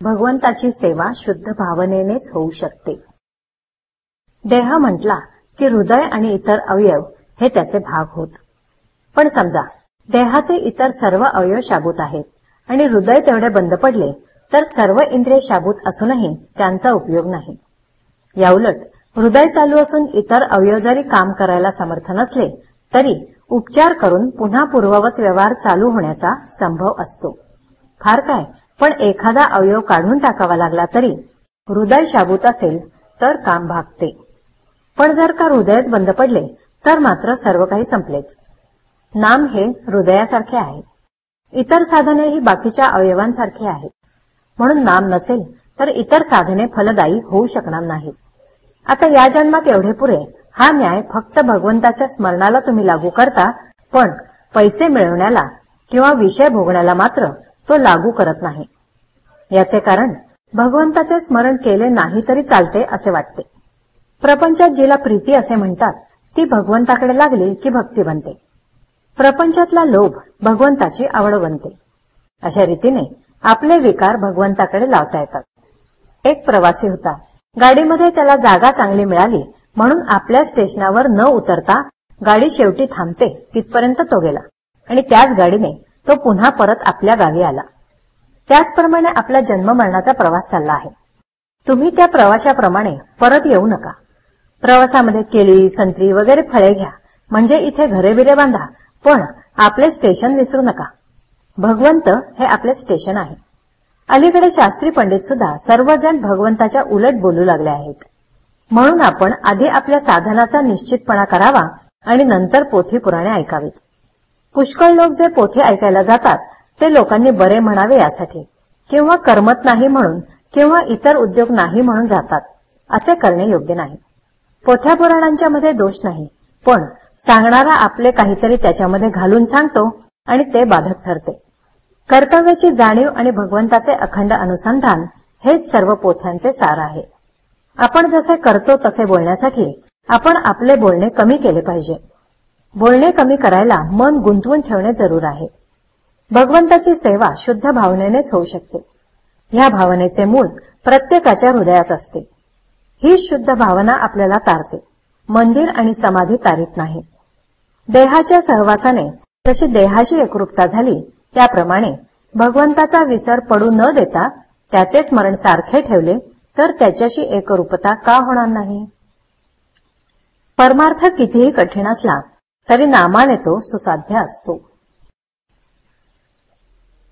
भगवंताची सेवा शुद्ध भावनेनेच होऊ शकते. देह म्हटला की हृदय आणि इतर अवयव हे त्याचे भाग होत. पण समजा देहाचे इतर सर्व अवयव शाबूत आहेत आणि हृदय तेवढे बंद पडले तर सर्व इंद्रिय शाबूत असूनही त्यांचा उपयोग नाही. याउलट हृदय चालू असून इतर अवयव जरी काम करायला समर्थ नसले तरी उपचार करून पुन्हा पूर्ववत व्यवहार चालू होण्याचा संभव असतो. फार काय पण एखादा अवयव काढून टाकावा लागला तरी हृदय शाबूत असेल तर काम भागते. पण जर का हृदयच बंद पडले तर मात्र सर्व काही संपलेच. नाम हे हृदयासारखे आहे. इतर साधने ही बाकीच्या अवयवांसारखी आहेत म्हणून नाम नसेल तर इतर साधने फलदायी होऊ शकणार नाहीत. आता या जन्मात एवढे पुरे हा न्याय फक्त भगवंताच्या स्मरणाला तुम्ही लागू करता पण पैसे मिळवण्याला किंवा विषय भोगण्याला मात्र तो लागू करत नाही. याचे कारण भगवंताचे स्मरण केले नाही तरी चालते असे वाटते. प्रपंचात जिला प्रीती असे म्हणतात ती भगवंताकडे लागली की भक्ती बनते. प्रपंचातला लोभ भगवंताची आवड बनते. अशा रीतीने आपले विकार भगवंताकडे लावता येतात. एक प्रवासी होता गाडीमध्ये त्याला जागा चांगली मिळाली म्हणून आपल्या स्टेशनावर न उतरता गाडी शेवटी थांबते तिथपर्यंत तो गेला. आणि त्याच गाडीने तो पुन्हा परत आपल्या गावी आला. त्याचप्रमाणे आपला जन्म मरणाचा प्रवास चालला आहे. तुम्ही त्या प्रवाशाप्रमाणे परत येऊ नका. प्रवासामध्ये केळी संत्री वगैरे फळे घ्या. म्हणजे इथे घरे बिरे बांधा. पण आपले स्टेशन विसरू नका. भगवंत हे आपले स्टेशन आहे. अलीकडे शास्त्री पंडित सुद्धा सर्वजण भगवंताच्या उलट बोलू लागले आहेत. म्हणून आपण आधी आपल्या साधनाचा निश्चितपणा करावा आणि नंतर पोथी पुराणे ऐकावीत. पुष्कळ लोक जे पोथे ऐकायला जातात ते लोकांनी बरे म्हणावे यासाठी. किंवा करमत नाही म्हणून किंवा इतर उद्योग नाही म्हणून जातात असे करणे योग्य नाही. पोथ्या पुराणांच्या मध्ये दोष नाही पण सांगणारा आपले काहीतरी त्याच्यामध्ये घालून सांगतो आणि ते बाधक ठरते. कर्तव्याची जाणीव आणि भगवंताचे अखंड अनुसंधान हेच सर्व पोथ्यांचे सार आहे. आपण जसे करतो तसे बोलण्यासाठी आपण आपले बोलणे कमी केले पाहिजे. बोलणे कमी करायला मन गुंतवून ठेवणे जरूर आहे. भगवंताची सेवा शुद्ध भावनेनेच होऊ शकते. ह्या भावनेचे मूळ प्रत्येकाच्या हृदयात असते. ही शुद्ध भावना आपल्याला तारते. मंदिर आणि समाधी तारीत नाही. देहाच्या सहवासाने जशी देहाची एकरूपता झाली त्याप्रमाणे भगवंताचा विसर पडू न देता त्याचे स्मरण सारखे ठेवले तर त्याच्याशी एकरूपता का होणार नाही? परमार्थ कितीही कठीण असला तरी नामाने तो सुसाध्य असतो.